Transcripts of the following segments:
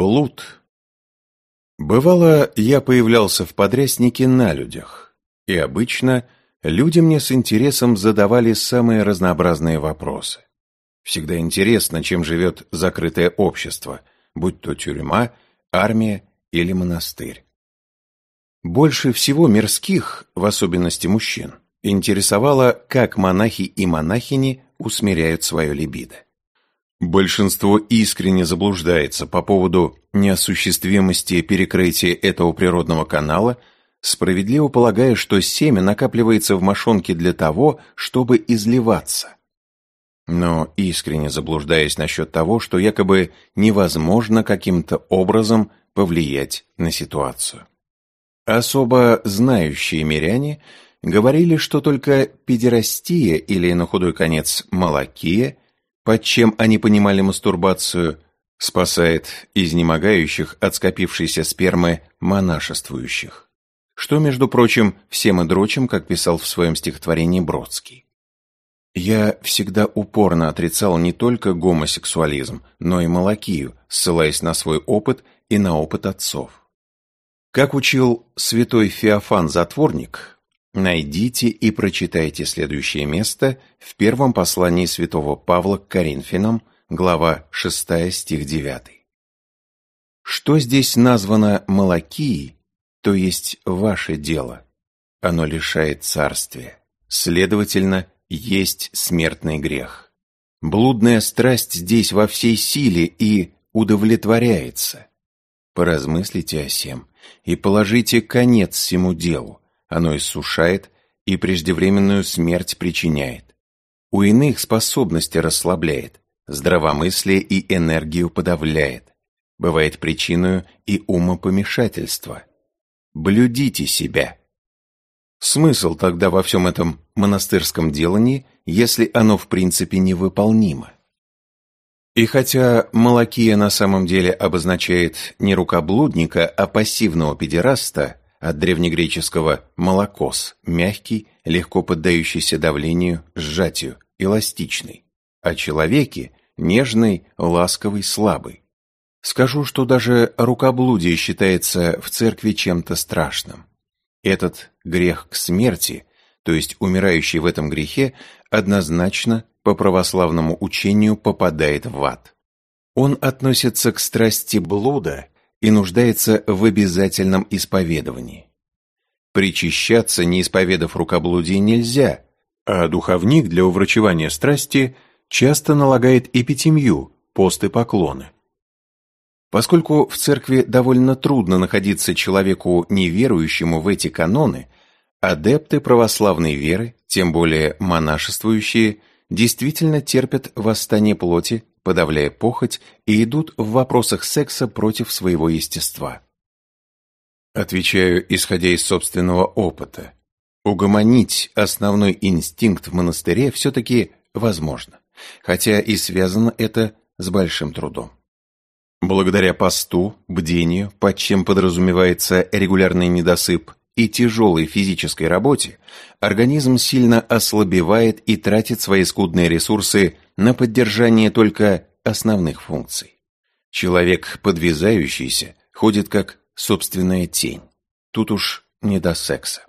Блуд. Бывало, я появлялся в подряснике на людях, и обычно люди мне с интересом задавали самые разнообразные вопросы. Всегда интересно, чем живет закрытое общество, будь то тюрьма, армия или монастырь. Больше всего мирских, в особенности мужчин, интересовало, как монахи и монахини усмиряют свое либидо. Большинство искренне заблуждается по поводу неосуществимости перекрытия этого природного канала, справедливо полагая, что семя накапливается в мошонке для того, чтобы изливаться. Но искренне заблуждаясь насчет того, что якобы невозможно каким-то образом повлиять на ситуацию. Особо знающие миряне говорили, что только педерастия или, на худой конец, малакия под чем они понимали мастурбацию, спасает изнемогающих от скопившейся спермы монашествующих. Что, между прочим, всем и дрочим, как писал в своем стихотворении Бродский. Я всегда упорно отрицал не только гомосексуализм, но и малакию, ссылаясь на свой опыт и на опыт отцов. Как учил святой Феофан-затворник, Найдите и прочитайте следующее место в первом послании святого Павла к Коринфянам, глава 6, стих 9. Что здесь названо «малакией», то есть ваше дело. Оно лишает царствия. Следовательно, есть смертный грех. Блудная страсть здесь во всей силе и удовлетворяется. Поразмыслите о сем и положите конец всему делу оно иссушает и преждевременную смерть причиняет. У иных способности расслабляет, здравомыслие и энергию подавляет, бывает причиной и умопомешательства. Блюдите себя. Смысл тогда во всем этом монастырском делании, если оно в принципе невыполнимо? И хотя малакия на самом деле обозначает не рукоблудника, а пассивного педераста, от древнегреческого «молокос» – мягкий, легко поддающийся давлению, сжатию, эластичный, а человеке – нежный, ласковый, слабый. Скажу, что даже рукоблудие считается в церкви чем-то страшным. Этот грех к смерти, то есть умирающий в этом грехе, однозначно по православному учению попадает в ад. Он относится к страсти блуда и нуждается в обязательном исповедовании. Причащаться, не исповедав рукоблудие, нельзя, а духовник для уврачевания страсти часто налагает эпитемью, посты поклоны. Поскольку в церкви довольно трудно находиться человеку неверующему в эти каноны, адепты православной веры, тем более монашествующие, действительно терпят восстание плоти подавляя похоть, и идут в вопросах секса против своего естества. Отвечаю, исходя из собственного опыта. Угомонить основной инстинкт в монастыре все-таки возможно, хотя и связано это с большим трудом. Благодаря посту, бдению, под чем подразумевается регулярный недосып, и тяжелой физической работе, организм сильно ослабевает и тратит свои скудные ресурсы на поддержание только основных функций. Человек, подвязающийся, ходит как собственная тень. Тут уж не до секса.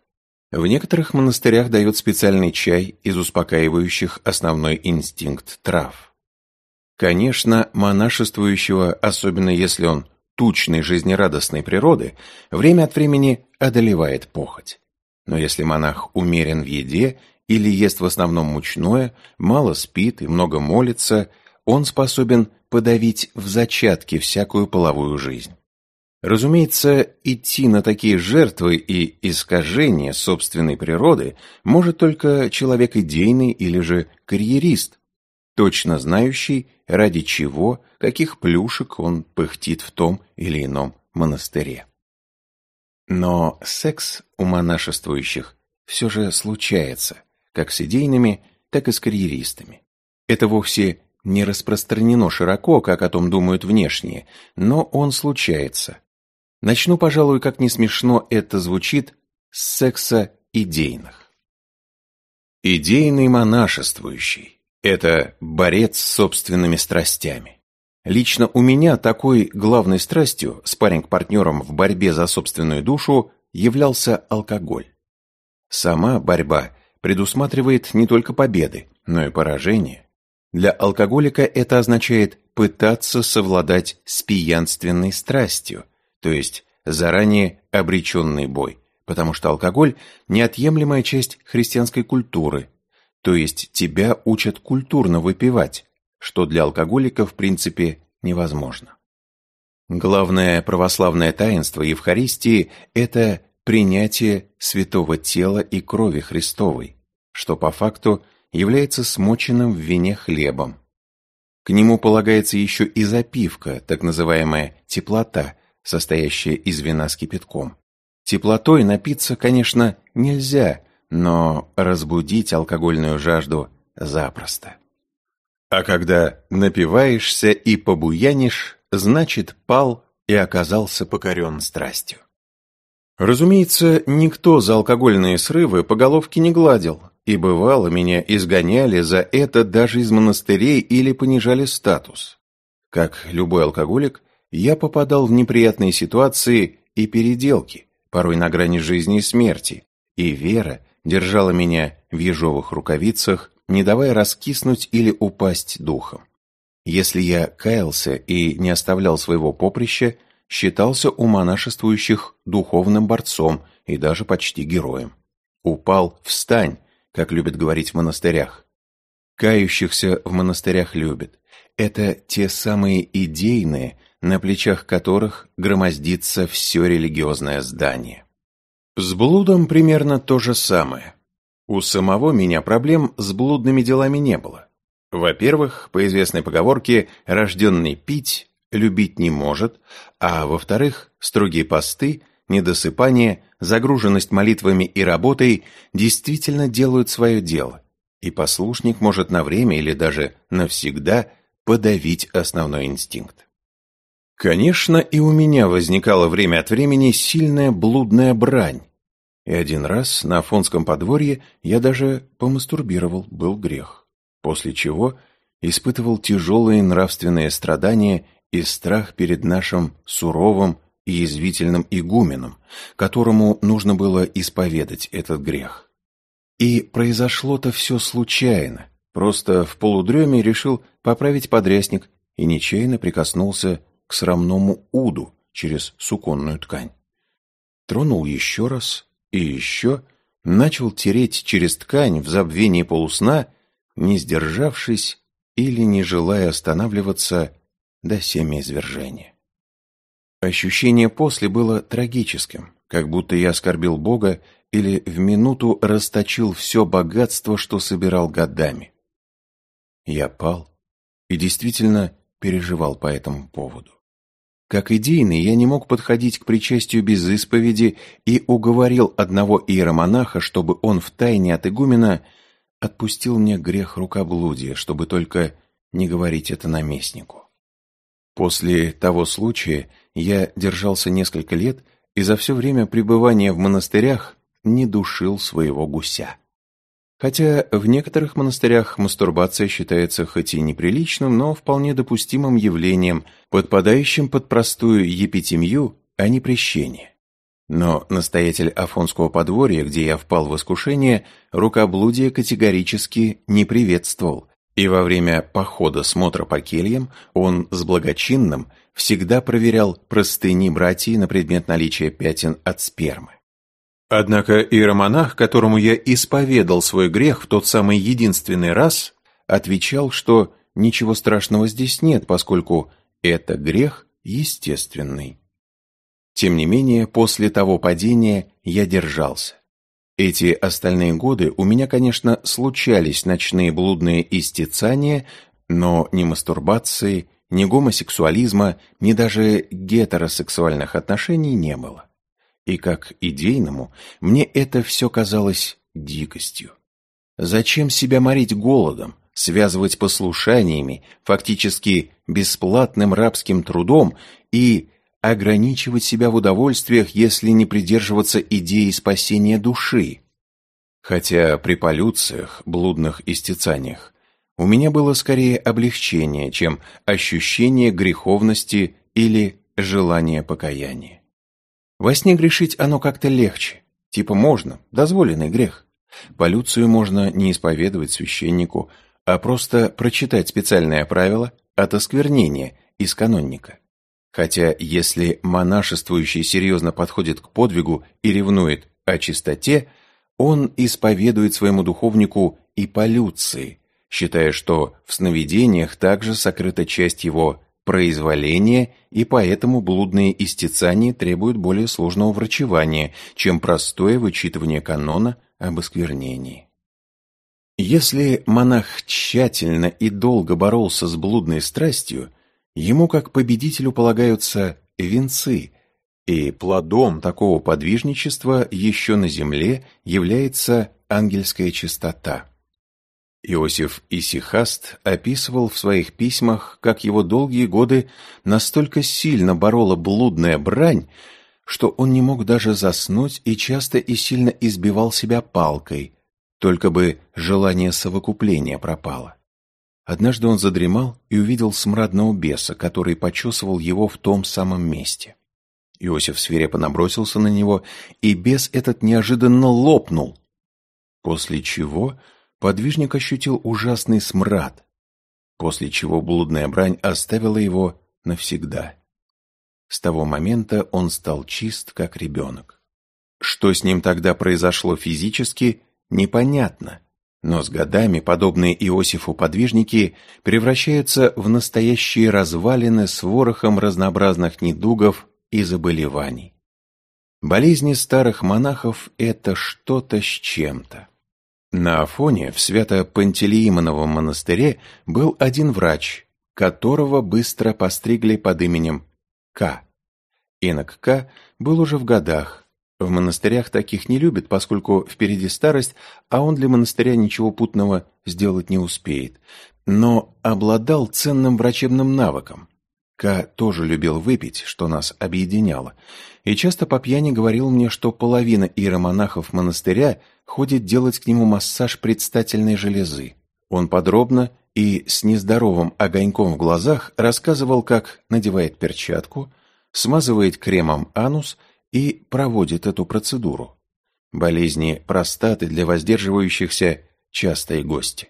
В некоторых монастырях дают специальный чай из успокаивающих основной инстинкт трав. Конечно, монашествующего, особенно если он тучной жизнерадостной природы, время от времени одолевает похоть. Но если монах умерен в еде или ест в основном мучное, мало спит и много молится, он способен подавить в зачатке всякую половую жизнь. Разумеется, идти на такие жертвы и искажения собственной природы может только человек идейный или же карьерист, точно знающий, ради чего, каких плюшек он пыхтит в том или ином монастыре. Но секс у монашествующих все же случается, как с идейными, так и с карьеристами. Это вовсе не распространено широко, как о том думают внешние, но он случается. Начну, пожалуй, как не смешно это звучит, с секса идейных. Идейный монашествующий – это борец с собственными страстями. Лично у меня такой главной страстью, спарринг-партнером в борьбе за собственную душу, являлся алкоголь. Сама борьба предусматривает не только победы, но и поражения. Для алкоголика это означает пытаться совладать с пьянственной страстью, то есть заранее обреченный бой, потому что алкоголь – неотъемлемая часть христианской культуры, то есть тебя учат культурно выпивать, что для алкоголика в принципе невозможно. Главное православное таинство Евхаристии – это принятие святого тела и крови Христовой, что по факту является смоченным в вине хлебом. К нему полагается еще и запивка, так называемая теплота, состоящая из вина с кипятком. Теплотой напиться, конечно, нельзя, но разбудить алкогольную жажду запросто. А когда напиваешься и побуянишь, значит, пал и оказался покорен страстью. Разумеется, никто за алкогольные срывы по головке не гладил, и бывало меня изгоняли за это даже из монастырей или понижали статус. Как любой алкоголик, я попадал в неприятные ситуации и переделки, порой на грани жизни и смерти, и вера держала меня в ежовых рукавицах, не давая раскиснуть или упасть духом. Если я каялся и не оставлял своего поприща, считался у монашествующих духовным борцом и даже почти героем. «Упал, встань», как любят говорить в монастырях. Кающихся в монастырях любят. Это те самые идейные, на плечах которых громоздится все религиозное здание. С блудом примерно то же самое. У самого меня проблем с блудными делами не было. Во-первых, по известной поговорке, рожденный пить, любить не может, а во-вторых, строгие посты, недосыпание, загруженность молитвами и работой действительно делают свое дело, и послушник может на время или даже навсегда подавить основной инстинкт. Конечно, и у меня возникала время от времени сильная блудная брань, и один раз на Афонском подворье я даже помастурбировал, был грех, после чего испытывал тяжелые нравственные страдания и страх перед нашим суровым и язвительным игуменом, которому нужно было исповедать этот грех. И произошло-то все случайно, просто в полудреме решил поправить подрясник и нечаянно прикоснулся к срамному уду через суконную ткань. Тронул еще раз и еще, начал тереть через ткань в забвении полусна, не сдержавшись или не желая останавливаться до семяизвержения. Ощущение после было трагическим, как будто я оскорбил Бога или в минуту расточил все богатство, что собирал годами. Я пал и действительно переживал по этому поводу. Как идейный, я не мог подходить к причастию без исповеди и уговорил одного иеромонаха, чтобы он втайне от игумена отпустил мне грех рукоблудия, чтобы только не говорить это наместнику. После того случая я держался несколько лет и за все время пребывания в монастырях не душил своего гуся. Хотя в некоторых монастырях мастурбация считается хоть и неприличным, но вполне допустимым явлением, подпадающим под простую епитемию, а не прещение. Но настоятель Афонского подворья, где я впал в искушение, рукоблудие категорически не приветствовал, и во время похода смотра по кельям он с благочинным всегда проверял простыни братьев на предмет наличия пятен от спермы. Однако иеромонах, которому я исповедал свой грех в тот самый единственный раз, отвечал, что ничего страшного здесь нет, поскольку это грех естественный. Тем не менее, после того падения я держался. Эти остальные годы у меня, конечно, случались ночные блудные истецания, но ни мастурбации, ни гомосексуализма, ни даже гетеросексуальных отношений не было. И как идейному, мне это все казалось дикостью. Зачем себя морить голодом, связывать послушаниями, фактически бесплатным рабским трудом и ограничивать себя в удовольствиях, если не придерживаться идеи спасения души. Хотя при полюциях, блудных истецаниях, у меня было скорее облегчение, чем ощущение греховности или желание покаяния. Во сне грешить оно как-то легче, типа можно, дозволенный грех. Полюцию можно не исповедовать священнику, а просто прочитать специальное правило от осквернения из канонника. Хотя если монашествующий серьезно подходит к подвигу и ревнует о чистоте, он исповедует своему духовнику и полюции, считая, что в сновидениях также сокрыта часть его произволения, и поэтому блудные истецания требуют более сложного врачевания, чем простое вычитывание канона об осквернении. Если монах тщательно и долго боролся с блудной страстью, ему как победителю полагаются венцы, и плодом такого подвижничества еще на земле является ангельская чистота. Иосиф Исихаст описывал в своих письмах, как его долгие годы настолько сильно борола блудная брань, что он не мог даже заснуть и часто и сильно избивал себя палкой, только бы желание совокупления пропало. Однажды он задремал и увидел смрадного беса, который почесывал его в том самом месте. Иосиф свирепо набросился на него, и бес этот неожиданно лопнул, после чего подвижник ощутил ужасный смрад, после чего блудная брань оставила его навсегда. С того момента он стал чист, как ребенок. Что с ним тогда произошло физически, непонятно, но с годами подобные Иосифу подвижники превращаются в настоящие развалины с ворохом разнообразных недугов и заболеваний. Болезни старых монахов – это что-то с чем-то. На Афоне в Свято-Пантелеимоновом монастыре был один врач, которого быстро постригли под именем К. Инок К. был уже в годах. В монастырях таких не любят, поскольку впереди старость, а он для монастыря ничего путного сделать не успеет. Но обладал ценным врачебным навыком. К. тоже любил выпить, что нас объединяло, и часто по пьяни говорил мне, что половина иеромонахов монастыря ходит делать к нему массаж предстательной железы. Он подробно и с нездоровым огоньком в глазах рассказывал, как надевает перчатку, смазывает кремом анус и проводит эту процедуру. Болезни простаты для воздерживающихся – частые гости.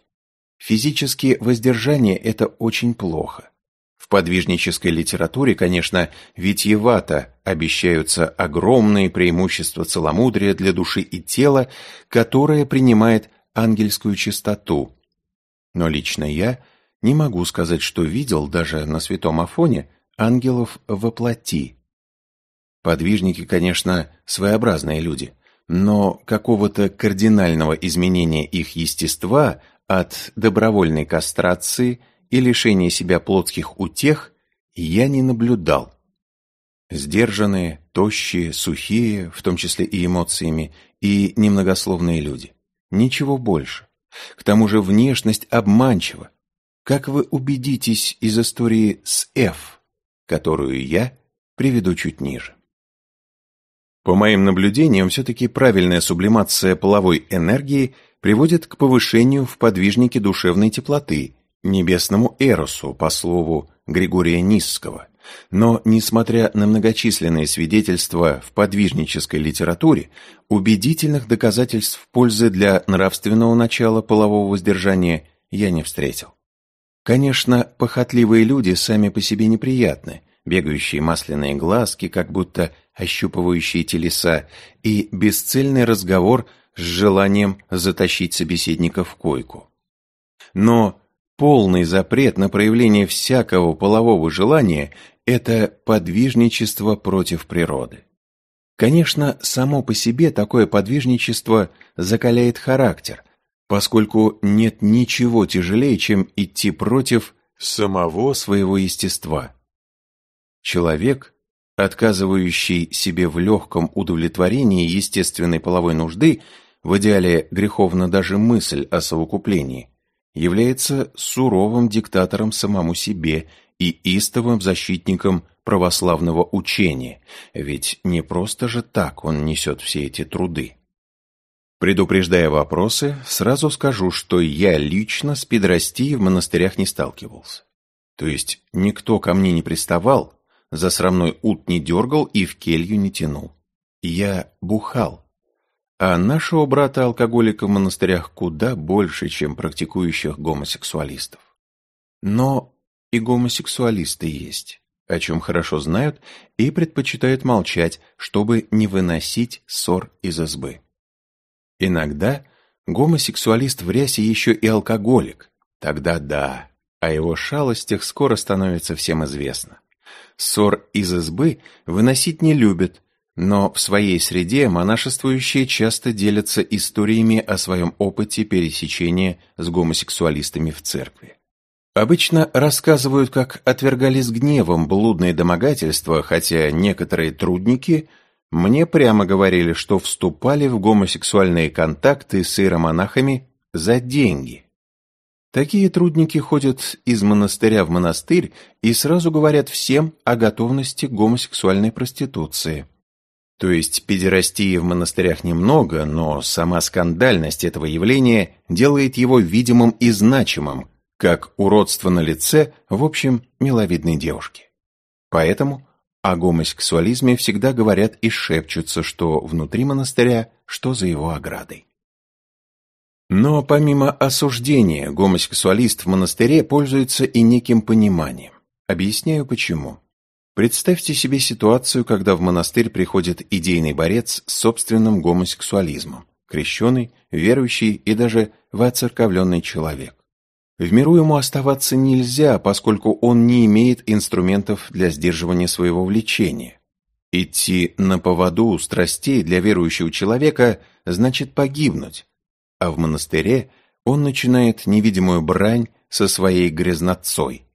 Физически воздержание – это очень плохо. В подвижнической литературе, конечно, витьевато обещаются огромные преимущества целомудрия для души и тела, которое принимает ангельскую чистоту. Но лично я не могу сказать, что видел даже на святом Афоне ангелов во плоти. Подвижники, конечно, своеобразные люди, но какого-то кардинального изменения их естества от добровольной кастрации – и лишения себя плотских утех я не наблюдал. Сдержанные, тощие, сухие, в том числе и эмоциями, и немногословные люди. Ничего больше. К тому же внешность обманчива. Как вы убедитесь из истории с Ф, которую я приведу чуть ниже. По моим наблюдениям, все-таки правильная сублимация половой энергии приводит к повышению в подвижнике душевной теплоты небесному Эросу, по слову Григория Низского. Но, несмотря на многочисленные свидетельства в подвижнической литературе, убедительных доказательств пользы для нравственного начала полового воздержания я не встретил. Конечно, похотливые люди сами по себе неприятны, бегающие масляные глазки, как будто ощупывающие телеса, и бесцельный разговор с желанием затащить собеседника в койку. Но полный запрет на проявление всякого полового желания – это подвижничество против природы. Конечно, само по себе такое подвижничество закаляет характер, поскольку нет ничего тяжелее, чем идти против самого своего естества. Человек, отказывающий себе в легком удовлетворении естественной половой нужды, в идеале греховна даже мысль о совокуплении, является суровым диктатором самому себе и истовым защитником православного учения, ведь не просто же так он несет все эти труды. Предупреждая вопросы, сразу скажу, что я лично с педрастией в монастырях не сталкивался. То есть никто ко мне не приставал, за срамной ут не дергал и в келью не тянул. Я бухал. А нашего брата-алкоголика в монастырях куда больше, чем практикующих гомосексуалистов. Но и гомосексуалисты есть, о чем хорошо знают и предпочитают молчать, чтобы не выносить ссор из избы. Иногда гомосексуалист в рясе еще и алкоголик. Тогда да, о его шалостях скоро становится всем известно. Ссор из избы выносить не любят, но в своей среде монашествующие часто делятся историями о своем опыте пересечения с гомосексуалистами в церкви. Обычно рассказывают, как отвергали с гневом блудные домогательства, хотя некоторые трудники мне прямо говорили, что вступали в гомосексуальные контакты с иеромонахами за деньги. Такие трудники ходят из монастыря в монастырь и сразу говорят всем о готовности гомосексуальной проституции. То есть педерастии в монастырях немного, но сама скандальность этого явления делает его видимым и значимым, как уродство на лице, в общем, миловидной девушки. Поэтому о гомосексуализме всегда говорят и шепчутся, что внутри монастыря, что за его оградой. Но помимо осуждения, гомосексуалист в монастыре пользуется и неким пониманием. Объясняю почему. Представьте себе ситуацию, когда в монастырь приходит идейный борец с собственным гомосексуализмом, крещеный, верующий и даже воцерковленный человек. В миру ему оставаться нельзя, поскольку он не имеет инструментов для сдерживания своего влечения. Идти на поводу у страстей для верующего человека значит погибнуть, а в монастыре он начинает невидимую брань со своей грязнотцой –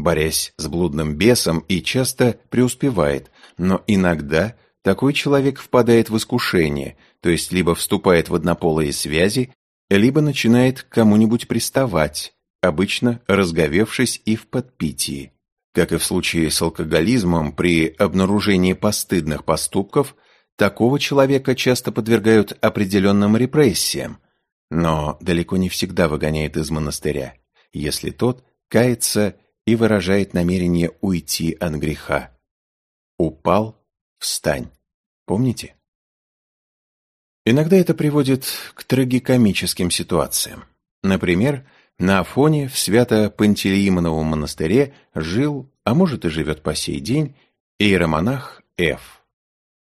борясь с блудным бесом и часто преуспевает, но иногда такой человек впадает в искушение, то есть либо вступает в однополые связи, либо начинает кому-нибудь приставать, обычно разговевшись и в подпитии. Как и в случае с алкоголизмом, при обнаружении постыдных поступков, такого человека часто подвергают определенным репрессиям, но далеко не всегда выгоняют из монастыря, если тот кается и выражает намерение уйти от греха. «Упал, встань». Помните? Иногда это приводит к трагикомическим ситуациям. Например, на Афоне в Свято-Пантелеимоновом монастыре жил, а может и живет по сей день, иеромонах Ф.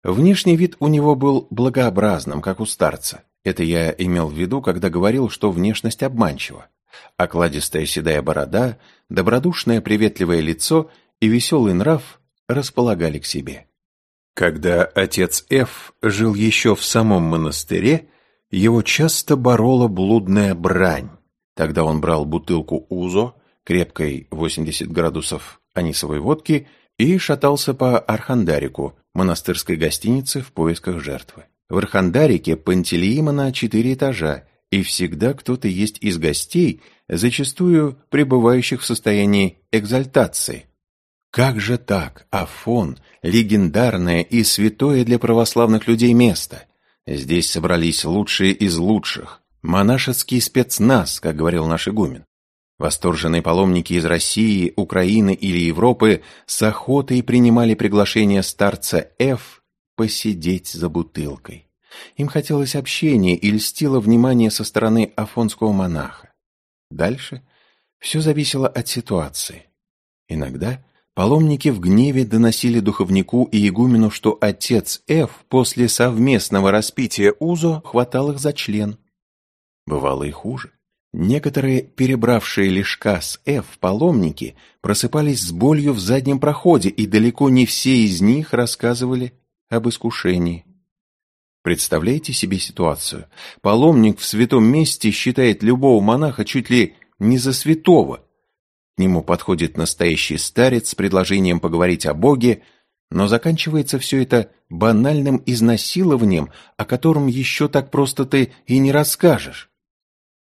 Внешний вид у него был благообразным, как у старца. Это я имел в виду, когда говорил, что внешность обманчива. Окладистая седая борода, добродушное приветливое лицо и веселый нрав располагали к себе. Когда отец Ф. жил еще в самом монастыре, его часто борола блудная брань. Тогда он брал бутылку УЗО, крепкой 80 градусов анисовой водки, и шатался по Архандарику, монастырской гостинице в поисках жертвы. В Архандарике Пантелеимона четыре этажа, и всегда кто-то есть из гостей, зачастую пребывающих в состоянии экзальтации. Как же так, Афон, легендарное и святое для православных людей место? Здесь собрались лучшие из лучших, монашеский спецназ, как говорил наш игумен. Восторженные паломники из России, Украины или Европы с охотой принимали приглашение старца Ф посидеть за бутылкой. Им хотелось общения и льстило внимание со стороны афонского монаха. Дальше все зависело от ситуации. Иногда паломники в гневе доносили духовнику и игумену, что отец Ф после совместного распития узо хватал их за член. Бывало и хуже. Некоторые, перебравшие лишка с Ф паломники, просыпались с болью в заднем проходе, и далеко не все из них рассказывали об искушении. Представляете себе ситуацию? Паломник в святом месте считает любого монаха чуть ли не за святого. К нему подходит настоящий старец с предложением поговорить о Боге, но заканчивается все это банальным изнасилованием, о котором еще так просто ты и не расскажешь.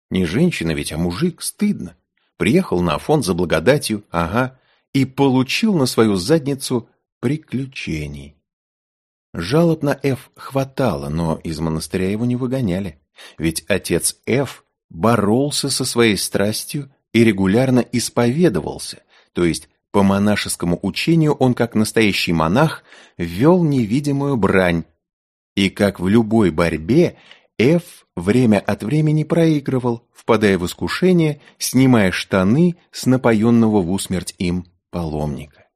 Не женщина ведь, а мужик, стыдно. Приехал на Афон за благодатью, ага, и получил на свою задницу приключений. Жалоб на Ф хватало, но из монастыря его не выгоняли. Ведь отец Ф боролся со своей страстью и регулярно исповедовался, то есть по монашескому учению он, как настоящий монах, вел невидимую брань. И как в любой борьбе, Ф время от времени проигрывал, впадая в искушение, снимая штаны с напоенного в усмерть им паломника.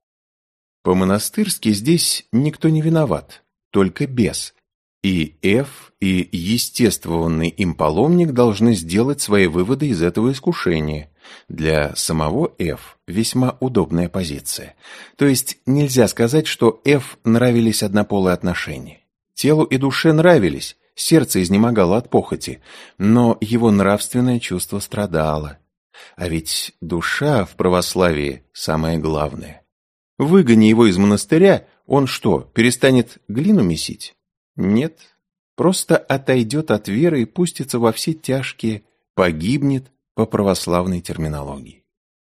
По-монастырски здесь никто не виноват, только бес. И Ф, и естествованный им паломник должны сделать свои выводы из этого искушения. Для самого Ф весьма удобная позиция. То есть нельзя сказать, что Ф нравились однополые отношения. Телу и душе нравились, сердце изнемогало от похоти, но его нравственное чувство страдало. А ведь душа в православии самое главное. Выгони его из монастыря, он что, перестанет глину месить? Нет, просто отойдет от веры и пустится во все тяжкие, погибнет по православной терминологии.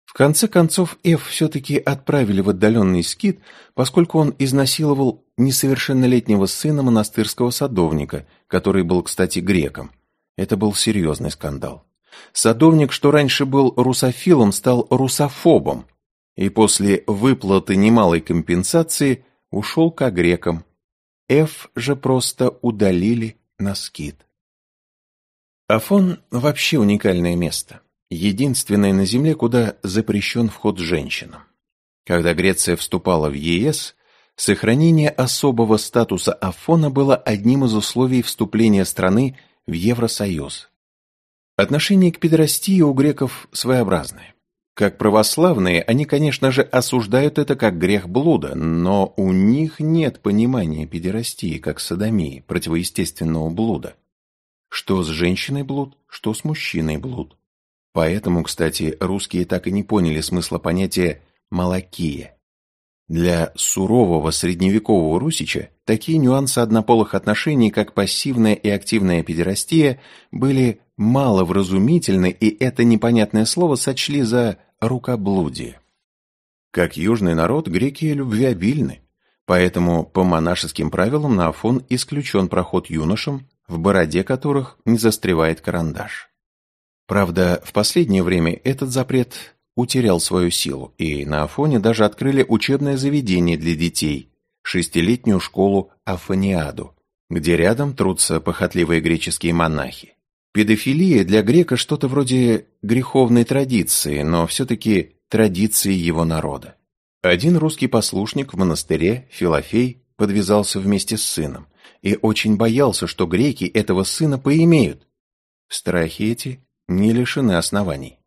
В конце концов, Эф все-таки отправили в отдаленный скит, поскольку он изнасиловал несовершеннолетнего сына монастырского садовника, который был, кстати, греком. Это был серьезный скандал. Садовник, что раньше был русофилом, стал русофобом, и после выплаты немалой компенсации ушел к грекам. Ф же просто удалили на скит. Афон вообще уникальное место единственное на Земле, куда запрещен вход женщинам. Когда Греция вступала в ЕС, сохранение особого статуса Афона было одним из условий вступления страны в Евросоюз. Отношение к педерастии у греков своеобразное. Как православные, они, конечно же, осуждают это как грех блуда, но у них нет понимания педерастии как садомии, противоестественного блуда. Что с женщиной блуд, что с мужчиной блуд. Поэтому, кстати, русские так и не поняли смысла понятия «малакия». Для сурового средневекового русича такие нюансы однополых отношений, как пассивная и активная педерастия, были маловразумительны, и это непонятное слово сочли за рукоблудие. Как южный народ, греки любвеобильны, поэтому по монашеским правилам на Афон исключен проход юношам, в бороде которых не застревает карандаш. Правда, в последнее время этот запрет утерял свою силу, и на Афоне даже открыли учебное заведение для детей, шестилетнюю школу Афониаду, где рядом трутся похотливые греческие монахи. Педофилия для грека что-то вроде греховной традиции, но все-таки традиции его народа. Один русский послушник в монастыре, Филофей, подвязался вместе с сыном и очень боялся, что греки этого сына поимеют. Страхи эти не лишены оснований.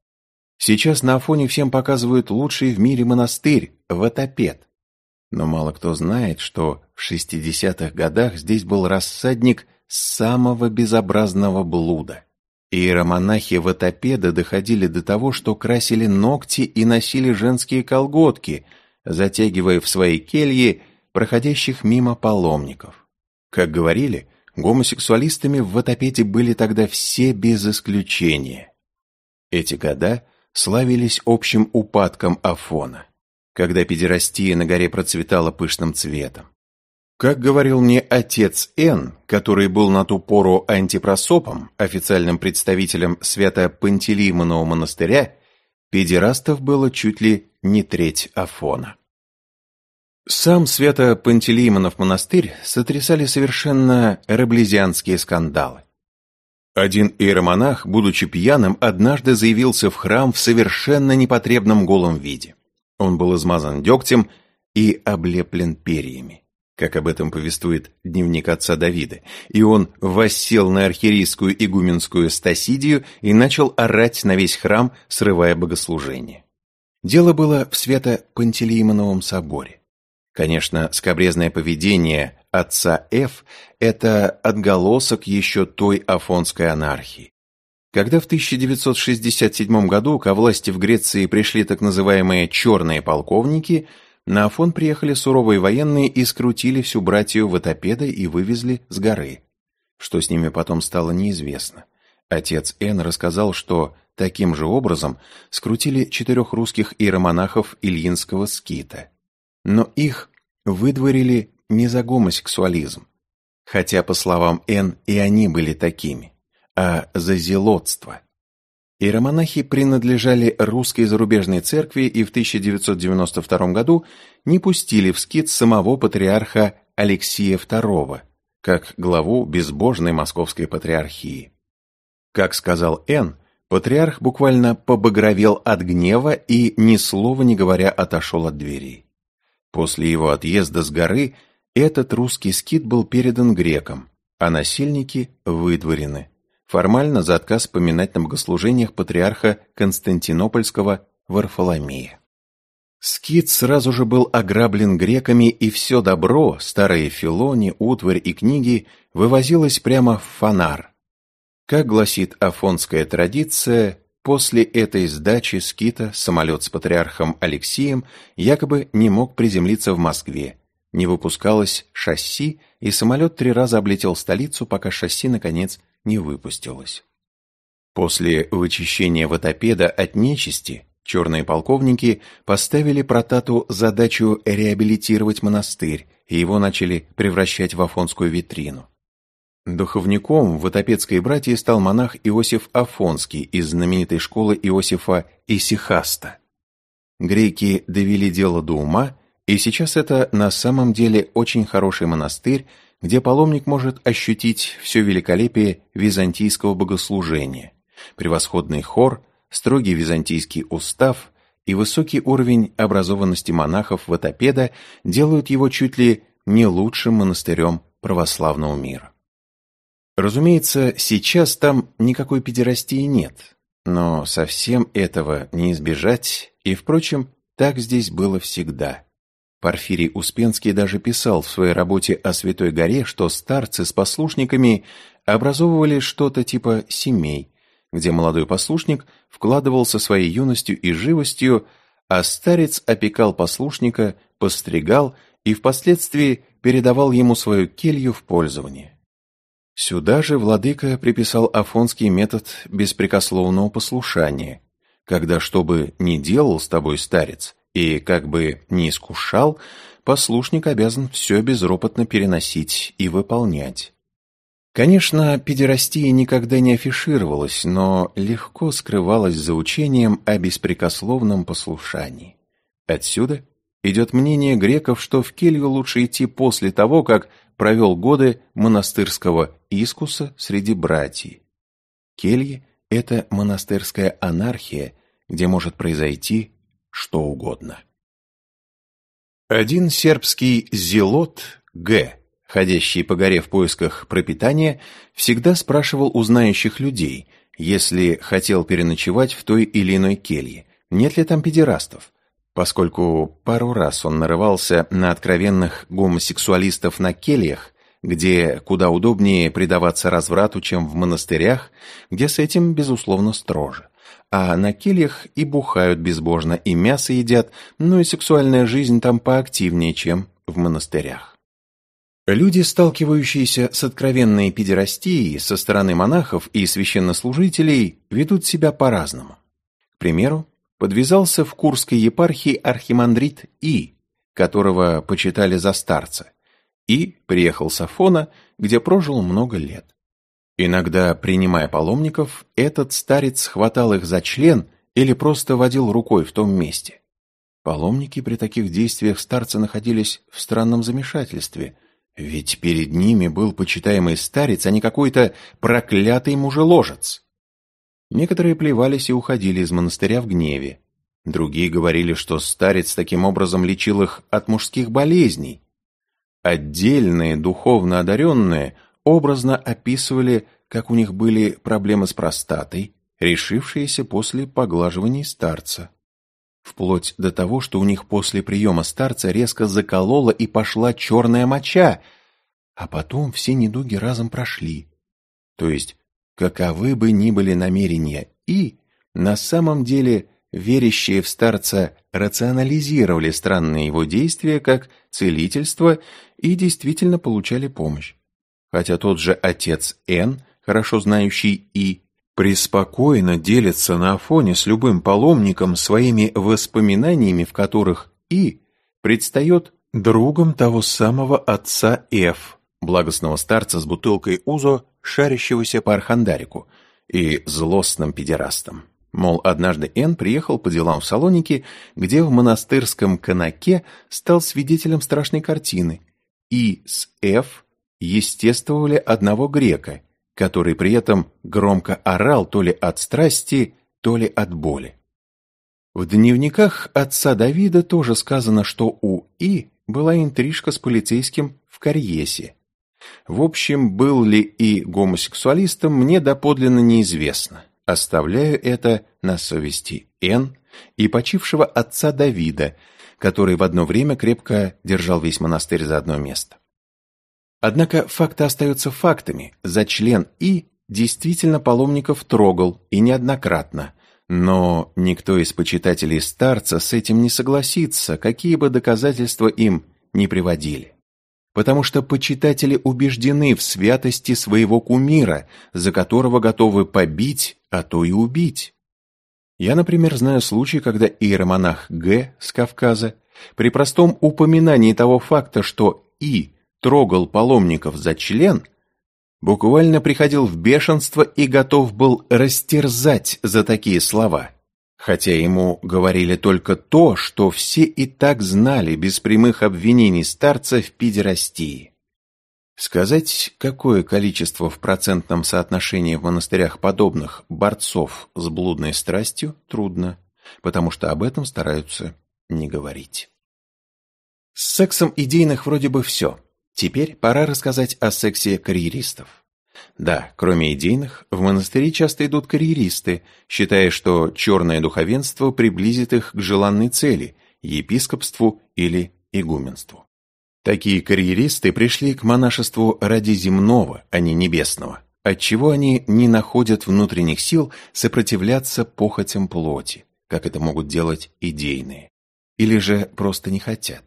Сейчас на Афоне всем показывают лучший в мире монастырь, Ватопед. Но мало кто знает, что в 60-х годах здесь был рассадник самого безобразного блуда. Иеромонахи Ватопеда доходили до того, что красили ногти и носили женские колготки, затягивая в свои кельи проходящих мимо паломников. Как говорили, Гомосексуалистами в Ватопете были тогда все без исключения. Эти года славились общим упадком Афона, когда педерастия на горе процветала пышным цветом. Как говорил мне отец Н, который был на ту пору антипросопом, официальным представителем свято-пантелеймонова монастыря, педерастов было чуть ли не треть Афона. Сам Свято-Пантелеймонов монастырь сотрясали совершенно раблезианские скандалы. Один иеромонах, будучи пьяным, однажды заявился в храм в совершенно непотребном голом виде. Он был измазан дегтем и облеплен перьями, как об этом повествует дневник отца Давида, и он воссел на архиерейскую игуменскую стасидию и начал орать на весь храм, срывая богослужение. Дело было в Свято-Пантелеймоновом соборе. Конечно, скобрезное поведение отца Ф – это отголосок еще той афонской анархии. Когда в 1967 году ко власти в Греции пришли так называемые «черные полковники», на Афон приехали суровые военные и скрутили всю братью Ватопеда и вывезли с горы. Что с ними потом стало неизвестно. Отец Н рассказал, что таким же образом скрутили четырех русских иеромонахов Ильинского скита – но их выдворили не за гомосексуализм, хотя, по словам Н, и они были такими, а за зелотство. Иеромонахи принадлежали русской зарубежной церкви и в 1992 году не пустили в скит самого патриарха Алексия II, как главу безбожной московской патриархии. Как сказал Н, патриарх буквально побагровел от гнева и, ни слова не говоря, отошел от двери. После его отъезда с горы этот русский скит был передан грекам, а насильники выдворены формально за отказ поминать на богослужениях патриарха Константинопольского Варфоломея. Скит сразу же был ограблен греками, и все добро, старые филони, утварь и книги, вывозилось прямо в фонар. Как гласит афонская традиция, после этой сдачи скита самолет с патриархом Алексием якобы не мог приземлиться в Москве, не выпускалось шасси, и самолет три раза облетел столицу, пока шасси, наконец, не выпустилось. После вычищения ватопеда от нечисти черные полковники поставили Протату задачу реабилитировать монастырь, и его начали превращать в афонскую витрину. Духовником в Ватопедской братье стал монах Иосиф Афонский из знаменитой школы Иосифа Исихаста. Греки довели дело до ума, и сейчас это на самом деле очень хороший монастырь, где паломник может ощутить все великолепие византийского богослужения, превосходный хор, строгий византийский устав и высокий уровень образованности монахов Ватопеда делают его чуть ли не лучшим монастырем православного мира. Разумеется, сейчас там никакой педерастии нет, но совсем этого не избежать, и, впрочем, так здесь было всегда. Порфирий Успенский даже писал в своей работе о Святой Горе, что старцы с послушниками образовывали что-то типа семей, где молодой послушник вкладывался своей юностью и живостью, а старец опекал послушника, постригал и впоследствии передавал ему свою келью в пользование. Сюда же владыка приписал афонский метод беспрекословного послушания, когда что бы ни делал с тобой старец, и, как бы ни искушал, послушник обязан все безропотно переносить и выполнять. Конечно, педерастия никогда не афишировалась, но легко скрывалась за учением о беспрекословном послушании. Отсюда идет мнение греков, что в келью лучше идти после того, как провел годы монастырского искуса среди братьев. Кельи – это монастырская анархия, где может произойти что угодно. Один сербский зелот Г., ходящий по горе в поисках пропитания, всегда спрашивал у знающих людей, если хотел переночевать в той или иной келье, нет ли там педерастов, поскольку пару раз он нарывался на откровенных гомосексуалистов на кельях, где куда удобнее предаваться разврату, чем в монастырях, где с этим, безусловно, строже а на кельях и бухают безбожно, и мясо едят, но и сексуальная жизнь там поактивнее, чем в монастырях. Люди, сталкивающиеся с откровенной педерастией со стороны монахов и священнослужителей, ведут себя по-разному. К примеру, подвязался в Курской епархии архимандрит И, которого почитали за старца, и приехал с Афона, где прожил много лет. Иногда, принимая паломников, этот старец хватал их за член или просто водил рукой в том месте. Паломники при таких действиях старца находились в странном замешательстве, ведь перед ними был почитаемый старец, а не какой-то проклятый мужеложец. Некоторые плевались и уходили из монастыря в гневе. Другие говорили, что старец таким образом лечил их от мужских болезней. Отдельные духовно одаренные – образно описывали, как у них были проблемы с простатой, решившиеся после поглаживаний старца. Вплоть до того, что у них после приема старца резко заколола и пошла черная моча, а потом все недуги разом прошли. То есть, каковы бы ни были намерения и, на самом деле, верящие в старца рационализировали странные его действия как целительство и действительно получали помощь хотя тот же отец Н, хорошо знающий И, преспокойно делится на Афоне с любым паломником своими воспоминаниями, в которых И предстает другом того самого отца Ф, благостного старца с бутылкой Узо, шарящегося по Архандарику, и злостным педерастом. Мол, однажды Н приехал по делам в Салоники, где в монастырском канаке стал свидетелем страшной картины. И с Ф естествовали одного грека, который при этом громко орал то ли от страсти, то ли от боли. В дневниках отца Давида тоже сказано, что у И была интрижка с полицейским в Карьесе. В общем, был ли И гомосексуалистом, мне доподлинно неизвестно. Оставляю это на совести Н и почившего отца Давида, который в одно время крепко держал весь монастырь за одно место. Однако факты остаются фактами. За член И действительно паломников трогал, и неоднократно. Но никто из почитателей старца с этим не согласится, какие бы доказательства им не приводили. Потому что почитатели убеждены в святости своего кумира, за которого готовы побить, а то и убить. Я, например, знаю случай, когда иеромонах Г. с Кавказа при простом упоминании того факта, что И трогал паломников за член – буквально приходил в бешенство и готов был растерзать за такие слова. Хотя ему говорили только то, что все и так знали без прямых обвинений старца в пидерастии. Сказать, какое количество в процентном соотношении в монастырях подобных борцов с блудной страстью, трудно, потому что об этом стараются не говорить. С сексом идейных вроде бы все – Теперь пора рассказать о сексе карьеристов. Да, кроме идейных, в монастыри часто идут карьеристы, считая, что черное духовенство приблизит их к желанной цели – епископству или игуменству. Такие карьеристы пришли к монашеству ради земного, а не небесного, отчего они не находят внутренних сил сопротивляться похотям плоти, как это могут делать идейные, или же просто не хотят.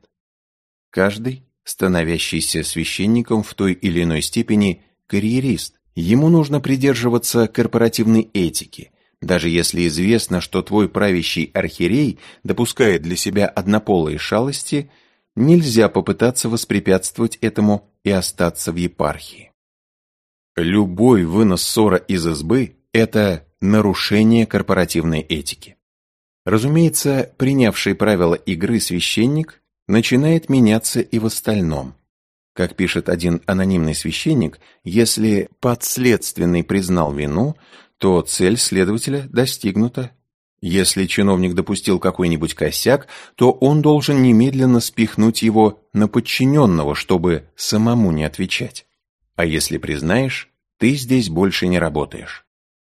Каждый становящийся священником в той или иной степени карьерист. Ему нужно придерживаться корпоративной этики, даже если известно, что твой правящий архиерей допускает для себя однополые шалости, нельзя попытаться воспрепятствовать этому и остаться в епархии. Любой вынос ссора из избы – это нарушение корпоративной этики. Разумеется, принявший правила игры священник начинает меняться и в остальном. Как пишет один анонимный священник, если подследственный признал вину, то цель следователя достигнута. Если чиновник допустил какой-нибудь косяк, то он должен немедленно спихнуть его на подчиненного, чтобы самому не отвечать. А если признаешь, ты здесь больше не работаешь.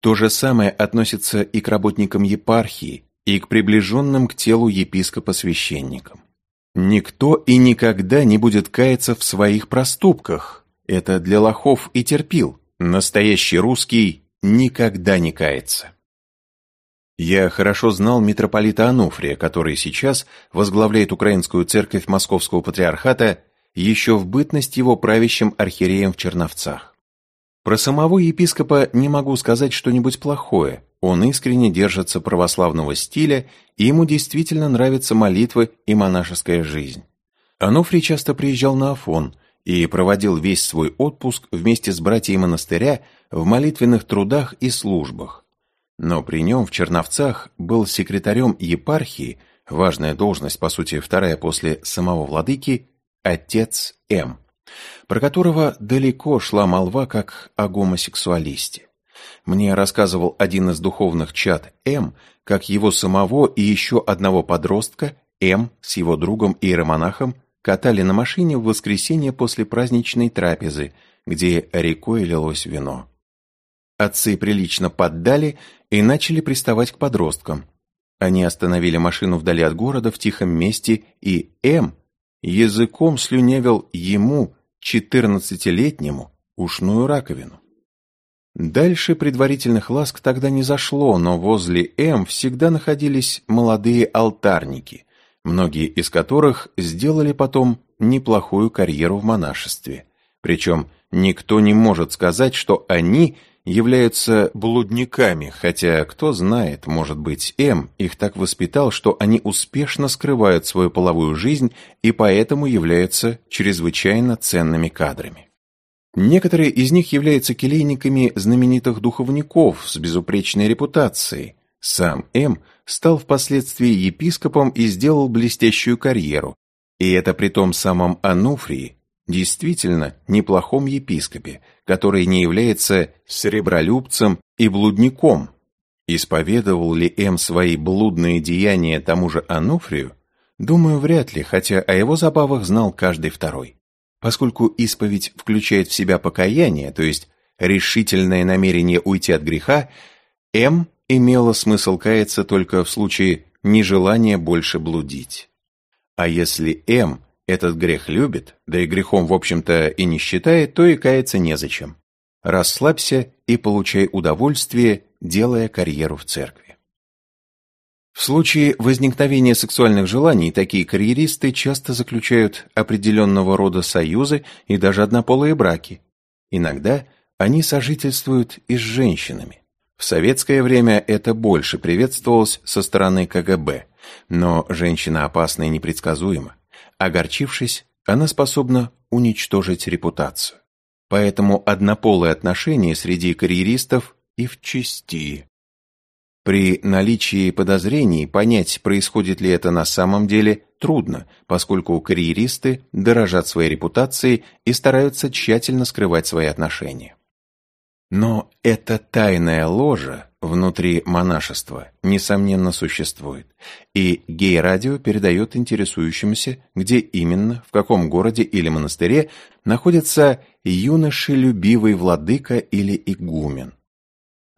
То же самое относится и к работникам епархии, и к приближенным к телу епископа-священникам. Никто и никогда не будет каяться в своих проступках. Это для лохов и терпил. Настоящий русский никогда не кается. Я хорошо знал митрополита Ануфрия, который сейчас возглавляет Украинскую церковь Московского патриархата еще в бытность его правящим архиереем в Черновцах. Про самого епископа не могу сказать что-нибудь плохое, он искренне держится православного стиля, и ему действительно нравятся молитвы и монашеская жизнь. Ануфрий часто приезжал на Афон и проводил весь свой отпуск вместе с братьями монастыря в молитвенных трудах и службах. Но при нем в Черновцах был секретарем епархии, важная должность, по сути, вторая после самого владыки, отец М., про которого далеко шла молва как о гомосексуалисте. Мне рассказывал один из духовных чат М, как его самого и еще одного подростка М с его другом иеромонахом катали на машине в воскресенье после праздничной трапезы, где рекой лилось вино. Отцы прилично поддали и начали приставать к подросткам. Они остановили машину вдали от города в тихом месте, и М языком слюнявил ему, четырнадцатилетнему, ушную раковину. Дальше предварительных ласк тогда не зашло, но возле М всегда находились молодые алтарники, многие из которых сделали потом неплохую карьеру в монашестве. Причем никто не может сказать, что они являются блудниками, хотя, кто знает, может быть, М их так воспитал, что они успешно скрывают свою половую жизнь и поэтому являются чрезвычайно ценными кадрами. Некоторые из них являются келейниками знаменитых духовников с безупречной репутацией. Сам М стал впоследствии епископом и сделал блестящую карьеру, и это при том самом Ануфрии, действительно неплохом епископе, который не является сребролюбцем и блудником. Исповедовал ли М свои блудные деяния тому же Ануфрию? Думаю, вряд ли, хотя о его забавах знал каждый второй. Поскольку исповедь включает в себя покаяние, то есть решительное намерение уйти от греха, М имело смысл каяться только в случае нежелания больше блудить. А если М этот грех любит, да и грехом, в общем-то, и не считает, то и каяться незачем. Расслабься и получай удовольствие, делая карьеру в церкви. В случае возникновения сексуальных желаний такие карьеристы часто заключают определенного рода союзы и даже однополые браки. Иногда они сожительствуют и с женщинами. В советское время это больше приветствовалось со стороны КГБ, но женщина опасна и непредсказуема. Огорчившись, она способна уничтожить репутацию. Поэтому однополые отношения среди карьеристов и в чести. При наличии подозрений понять, происходит ли это на самом деле, трудно, поскольку карьеристы дорожат своей репутацией и стараются тщательно скрывать свои отношения. Но эта тайная ложа внутри монашества, несомненно, существует, и гей-радио передает интересующимся, где именно, в каком городе или монастыре находится юношелюбивый владыка или игумен.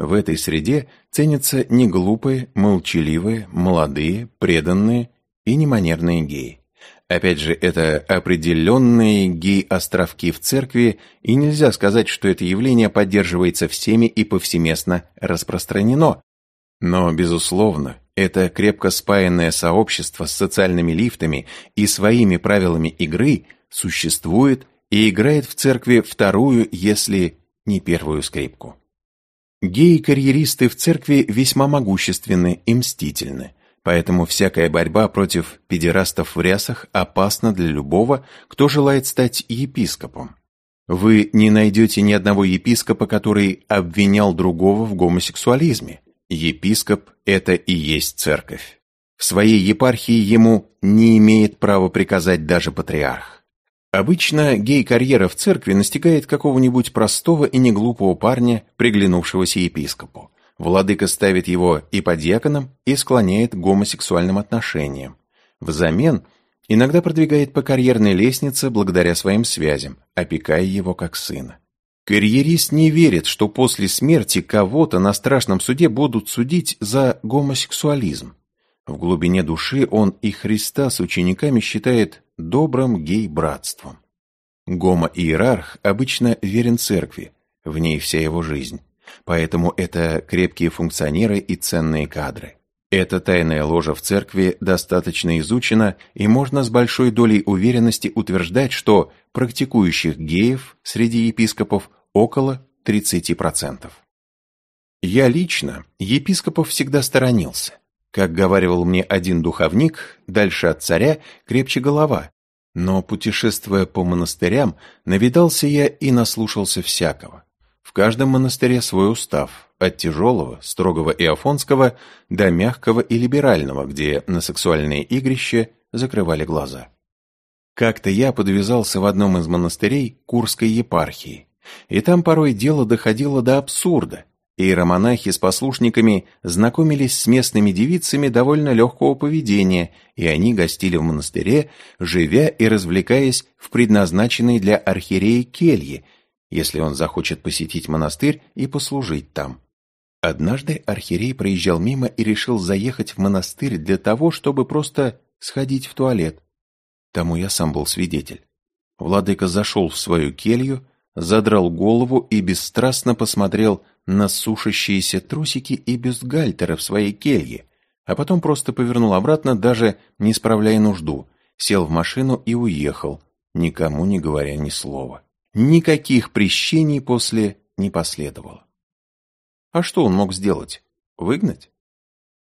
В этой среде ценятся неглупые, молчаливые, молодые, преданные и неманерные геи. Опять же, это определенные гей-островки в церкви, и нельзя сказать, что это явление поддерживается всеми и повсеместно распространено. Но, безусловно, это крепко спаянное сообщество с социальными лифтами и своими правилами игры существует и играет в церкви вторую, если не первую скрипку. Геи-карьеристы в церкви весьма могущественны и мстительны – Поэтому всякая борьба против педерастов в рясах опасна для любого, кто желает стать епископом. Вы не найдете ни одного епископа, который обвинял другого в гомосексуализме. Епископ – это и есть церковь. В своей епархии ему не имеет права приказать даже патриарх. Обычно гей-карьера в церкви настигает какого-нибудь простого и неглупого парня, приглянувшегося епископу. Владыка ставит его и под иподьяконом и склоняет к гомосексуальным отношениям. Взамен иногда продвигает по карьерной лестнице благодаря своим связям, опекая его как сына. Карьерист не верит, что после смерти кого-то на страшном суде будут судить за гомосексуализм. В глубине души он и Христа с учениками считает добрым гей-братством. Гомо-иерарх обычно верен церкви, в ней вся его жизнь. Поэтому это крепкие функционеры и ценные кадры. Эта тайная ложа в церкви достаточно изучена, и можно с большой долей уверенности утверждать, что практикующих геев среди епископов около 30%. Я лично епископов всегда сторонился. Как говаривал мне один духовник, дальше от царя крепче голова. Но, путешествуя по монастырям, навидался я и наслушался всякого. В каждом монастыре свой устав, от тяжелого, строгого и афонского до мягкого и либерального, где на сексуальные игрища закрывали глаза. Как-то я подвязался в одном из монастырей Курской епархии, и там порой дело доходило до абсурда. Иеромонахи с послушниками знакомились с местными девицами довольно легкого поведения, и они гостили в монастыре, живя и развлекаясь в предназначенной для архиерея келье, если он захочет посетить монастырь и послужить там. Однажды архиерей проезжал мимо и решил заехать в монастырь для того, чтобы просто сходить в туалет. Тому я сам был свидетель. Владыка зашел в свою келью, задрал голову и бесстрастно посмотрел на сушащиеся трусики и бюстгальтеры в своей келье, а потом просто повернул обратно, даже не справляя нужду, сел в машину и уехал, никому не говоря ни слова. Никаких прещений после не последовало. А что он мог сделать? Выгнать?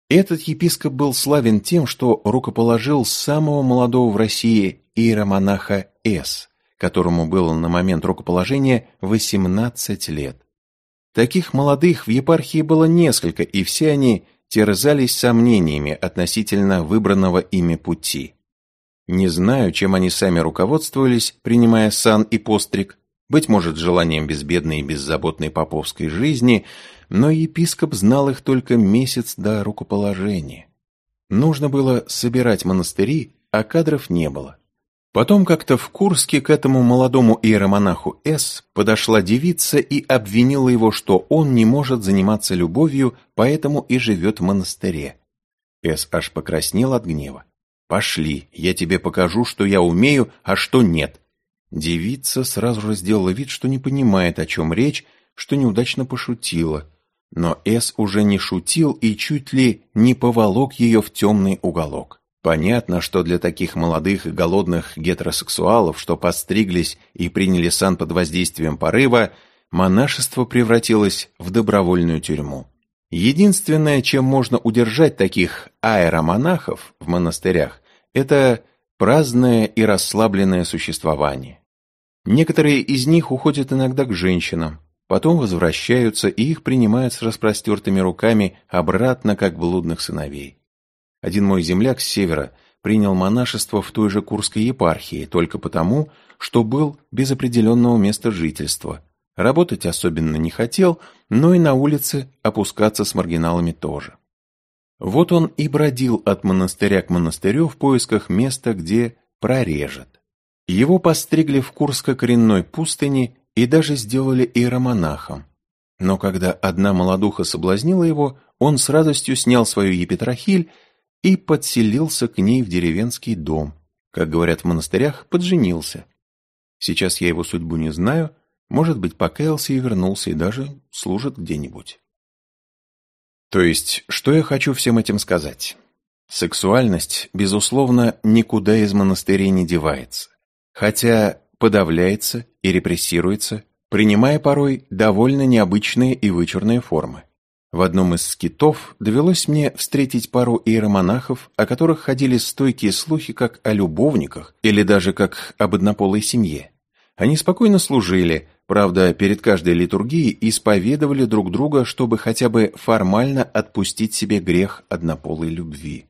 Этот епископ был славен тем, что рукоположил самого молодого в России иеромонаха С, которому было на момент рукоположения 18 лет. Таких молодых в епархии было несколько, и все они терзались сомнениями относительно выбранного ими пути. Не знаю, чем они сами руководствовались, принимая сан и постриг, быть может, желанием безбедной и беззаботной поповской жизни, но епископ знал их только месяц до рукоположения. Нужно было собирать монастыри, а кадров не было. Потом как-то в Курске к этому молодому иеромонаху С подошла девица и обвинила его, что он не может заниматься любовью, поэтому и живет в монастыре. С аж покраснел от гнева. «Пошли, я тебе покажу, что я умею, а что нет». Девица сразу же сделала вид, что не понимает, о чем речь, что неудачно пошутила. Но С уже не шутил и чуть ли не поволок ее в темный уголок. Понятно, что для таких молодых и голодных гетеросексуалов, что постриглись и приняли сан под воздействием порыва, монашество превратилось в добровольную тюрьму. Единственное, чем можно удержать таких аэромонахов в монастырях, это праздное и расслабленное существование. Некоторые из них уходят иногда к женщинам, потом возвращаются и их принимают с распростертыми руками обратно, как блудных сыновей. Один мой земляк с севера принял монашество в той же Курской епархии только потому, что был без определенного места жительства. Работать особенно не хотел, но и на улице опускаться с маргиналами тоже. Вот он и бродил от монастыря к монастырю в поисках места, где прорежет. Его постригли в Курско-коренной пустыне и даже сделали иеромонахом. Но когда одна молодуха соблазнила его, он с радостью снял свою епитрахиль и подселился к ней в деревенский дом. Как говорят в монастырях, подженился. Сейчас я его судьбу не знаю, может быть, покаялся и вернулся, и даже служит где-нибудь. То есть, что я хочу всем этим сказать? Сексуальность, безусловно, никуда из монастырей не девается, хотя подавляется и репрессируется, принимая порой довольно необычные и вычурные формы. В одном из скитов довелось мне встретить пару иеромонахов, о которых ходили стойкие слухи как о любовниках или даже как об однополой семье. Они спокойно служили, правда, перед каждой литургией исповедовали друг друга, чтобы хотя бы формально отпустить себе грех однополой любви.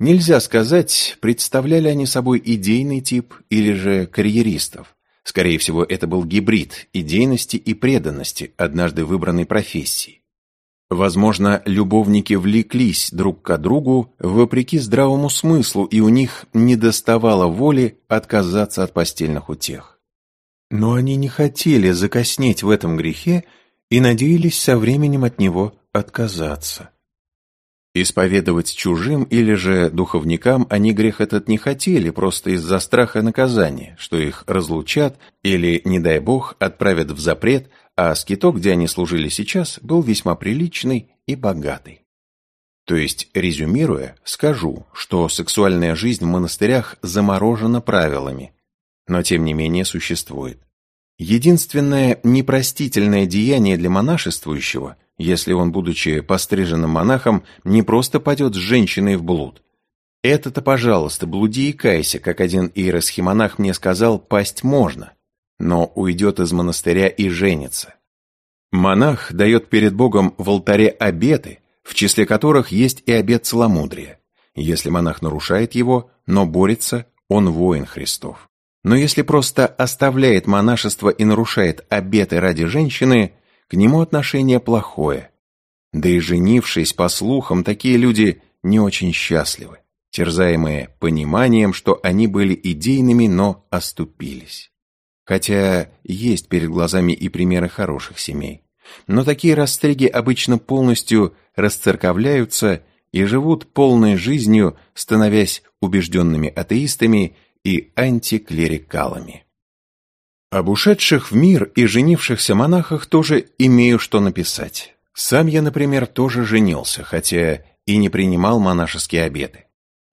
Нельзя сказать, представляли они собой идейный тип или же карьеристов. Скорее всего, это был гибрид идейности и преданности однажды выбранной профессии. Возможно, любовники влеклись друг к другу вопреки здравому смыслу, и у них не доставало воли отказаться от постельных утех. Но они не хотели закоснеть в этом грехе и надеялись со временем от него отказаться. Исповедовать чужим или же духовникам они грех этот не хотели, просто из-за страха наказания, что их разлучат или, не дай бог, отправят в запрет, а скиток, где они служили сейчас, был весьма приличный и богатый. То есть, резюмируя, скажу, что сексуальная жизнь в монастырях заморожена правилами, но тем не менее существует. Единственное непростительное деяние для монашествующего, если он, будучи постриженным монахом, не просто падет с женщиной в блуд. Это-то, пожалуйста, блуди и кайся, как один иеросхимонах мне сказал, пасть можно но уйдет из монастыря и женится. Монах дает перед Богом в алтаре обеты, в числе которых есть и обет целомудрия. Если монах нарушает его, но борется, он воин Христов. Но если просто оставляет монашество и нарушает обеты ради женщины, к нему отношение плохое. Да и женившись, по слухам, такие люди не очень счастливы, терзаемые пониманием, что они были идейными, но оступились. Хотя есть перед глазами и примеры хороших семей. Но такие растриги обычно полностью расцерковляются и живут полной жизнью, становясь убежденными атеистами и антиклерикалами. Об ушедших в мир и женившихся монахах тоже имею что написать. Сам я, например, тоже женился, хотя и не принимал монашеские обеты.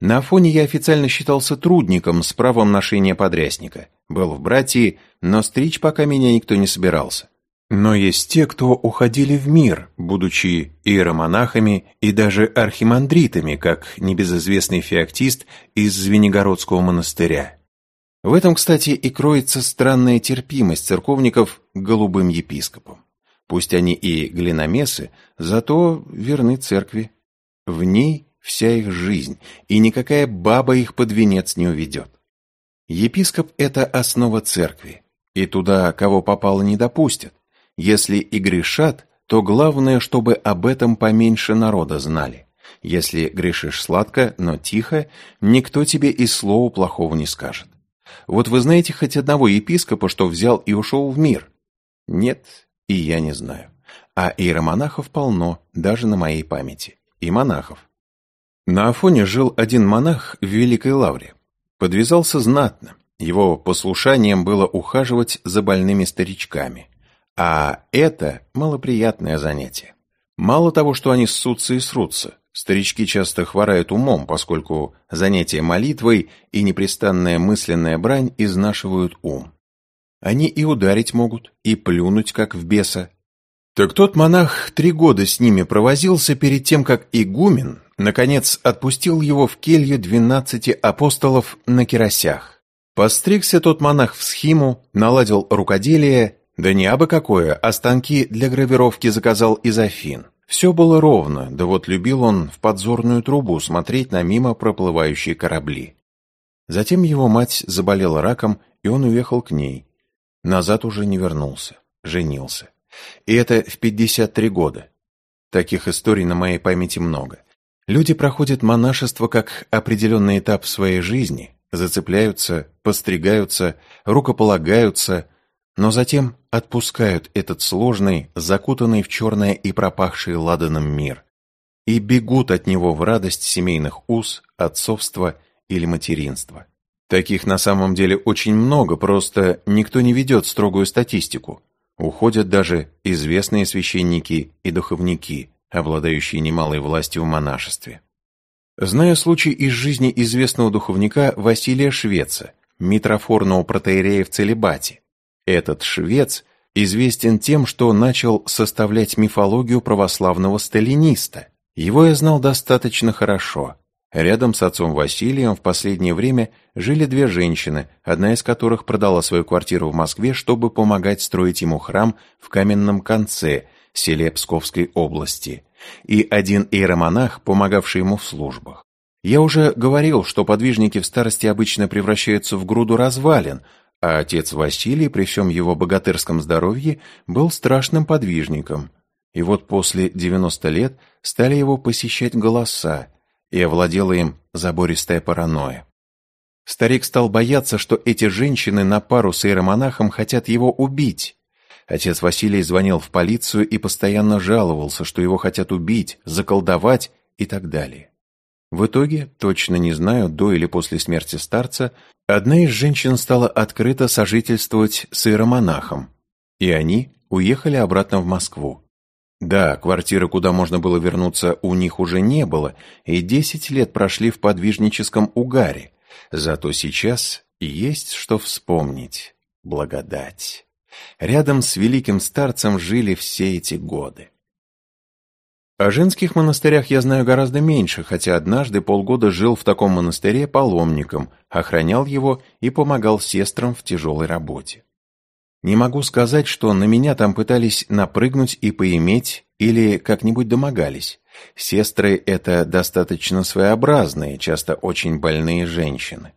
На Афоне я официально считался трудником с правом ношения подрясника. Был в братьи, но стричь пока меня никто не собирался. Но есть те, кто уходили в мир, будучи иеромонахами и даже архимандритами, как небезызвестный феоктист из Звенигородского монастыря. В этом, кстати, и кроется странная терпимость церковников к голубым епископам. Пусть они и глиномесы, зато верны церкви. В ней вся их жизнь, и никакая баба их под венец не уведет. Епископ – это основа церкви, и туда, кого попало, не допустят. Если и грешат, то главное, чтобы об этом поменьше народа знали. Если грешишь сладко, но тихо, никто тебе и слова плохого не скажет. Вот вы знаете хоть одного епископа, что взял и ушел в мир? Нет, и я не знаю. А иеромонахов полно, даже на моей памяти. И монахов. На Афоне жил один монах в Великой Лавре. Подвязался знатно. Его послушанием было ухаживать за больными старичками. А это малоприятное занятие. Мало того, что они ссутся и срутся, старички часто хворают умом, поскольку занятия молитвой и непрестанная мысленная брань изнашивают ум. Они и ударить могут, и плюнуть, как в беса. Так тот монах три года с ними провозился перед тем, как игумен, наконец, отпустил его в келью двенадцати апостолов на киросях. Постригся тот монах в схиму, наладил рукоделие да не абы какое, а станки для гравировки заказал из Афин. Все было ровно, да вот любил он в подзорную трубу смотреть на мимо проплывающие корабли. Затем его мать заболела раком, и он уехал к ней. Назад уже не вернулся, женился. И это в 53 года. Таких историй на моей памяти много. Люди проходят монашество как определенный этап своей жизни, зацепляются, постригаются, рукополагаются, но затем отпускают этот сложный, закутанный в черное и пропахший ладаном мир и бегут от него в радость семейных уз, отцовства или материнства. Таких на самом деле очень много, просто никто не ведет строгую статистику. Уходят даже известные священники и духовники, обладающие немалой властью в монашестве. Знаю случай из жизни известного духовника Василия Швеца, митрофорного протеерея в целебате, этот швец известен тем, что начал составлять мифологию православного сталиниста. Его я знал достаточно хорошо. Рядом с отцом Василием в последнее время жили две женщины, одна из которых продала свою квартиру в Москве, чтобы помогать строить ему храм в Каменном конце, селе Псковской области, и один иеромонах, помогавший ему в службах. Я уже говорил, что подвижники в старости обычно превращаются в груду развалин, а отец Василий при всем его богатырском здоровье был страшным подвижником. И вот после 90 лет стали его посещать голоса, и овладела им забористая паранойя. Старик стал бояться, что эти женщины на пару с иеромонахом хотят его убить. Отец Василий звонил в полицию и постоянно жаловался, что его хотят убить, заколдовать и так далее. В итоге, точно не знаю, до или после смерти старца, одна из женщин стала открыто сожительствовать с иеромонахом, и они уехали обратно в Москву. Да, квартиры, куда можно было вернуться, у них уже не было, и десять лет прошли в подвижническом угаре. Зато сейчас есть что вспомнить. Благодать. Рядом с великим старцем жили все эти годы. О женских монастырях я знаю гораздо меньше, хотя однажды полгода жил в таком монастыре паломником, охранял его и помогал сестрам в тяжелой работе. Не могу сказать, что на меня там пытались напрыгнуть и поиметь или как-нибудь домогались. Сестры — это достаточно своеобразные, часто очень больные женщины.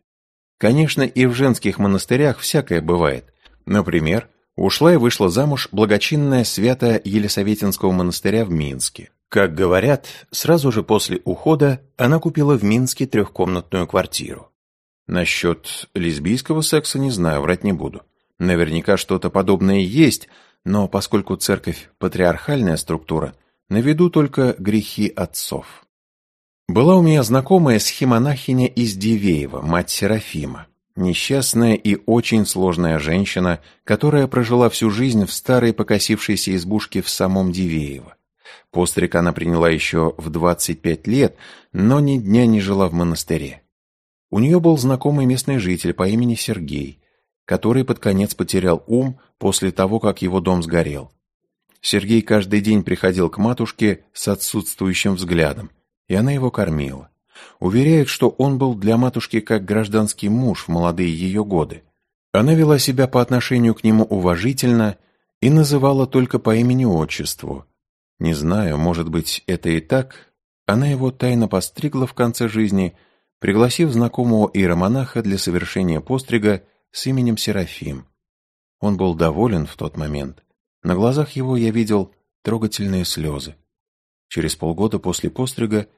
Конечно, и в женских монастырях всякое бывает. Например, ушла и вышла замуж благочинная свята Елисаветинского монастыря в Минске. Как говорят, сразу же после ухода она купила в Минске трехкомнатную квартиру. Насчет лесбийского секса не знаю, врать не буду. Наверняка что-то подобное есть, но поскольку церковь – патриархальная структура, на виду только грехи отцов. Была у меня знакомая схемонахиня из Дивеева, мать Серафима. Несчастная и очень сложная женщина, которая прожила всю жизнь в старой покосившейся избушке в самом Дивеево. Постриг она приняла еще в 25 лет, но ни дня не жила в монастыре. У нее был знакомый местный житель по имени Сергей, который под конец потерял ум после того, как его дом сгорел. Сергей каждый день приходил к матушке с отсутствующим взглядом, и она его кормила. Уверяет, что он был для матушки как гражданский муж в молодые ее годы. Она вела себя по отношению к нему уважительно и называла только по имени-отчеству. Не знаю, может быть, это и так. Она его тайно постригла в конце жизни, пригласив знакомого иеромонаха для совершения пострига с именем Серафим. Он был доволен в тот момент. На глазах его я видел трогательные слезы. Через полгода после пострига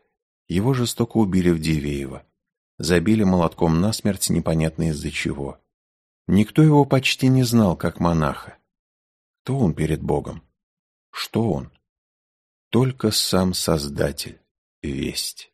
его жестоко убили в Дивеево. Забили молотком насмерть непонятно из-за чего. Никто его почти не знал, как монаха. Кто он перед Богом? Что он? Только сам Создатель, весть.